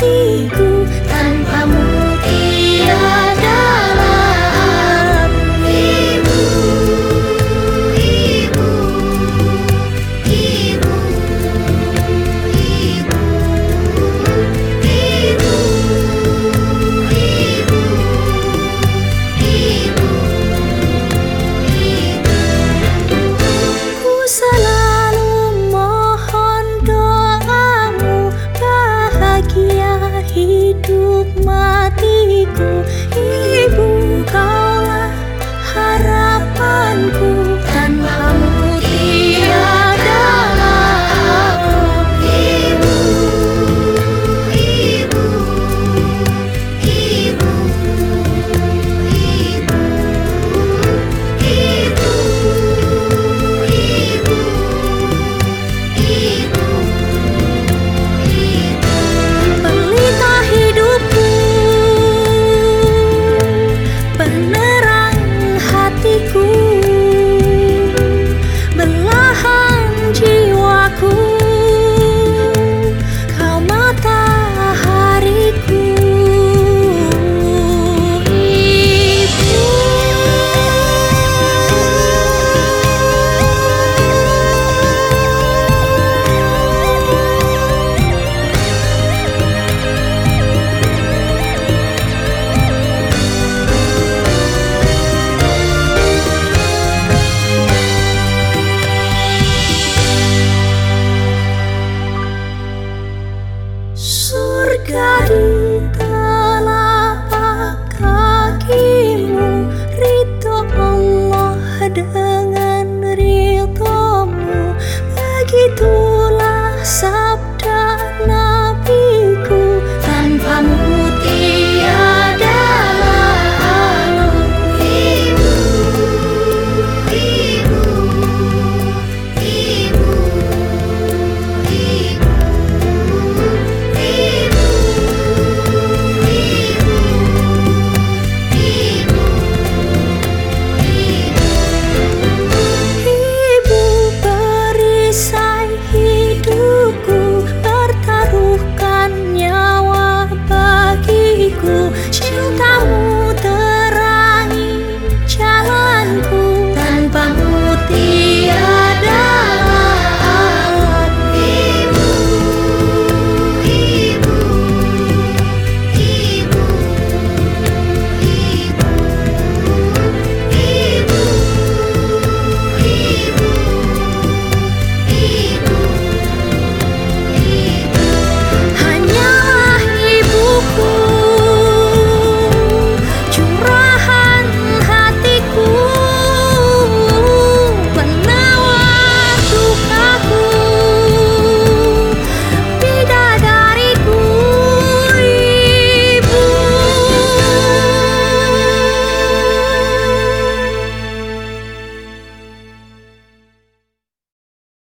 低谷。akulah sabda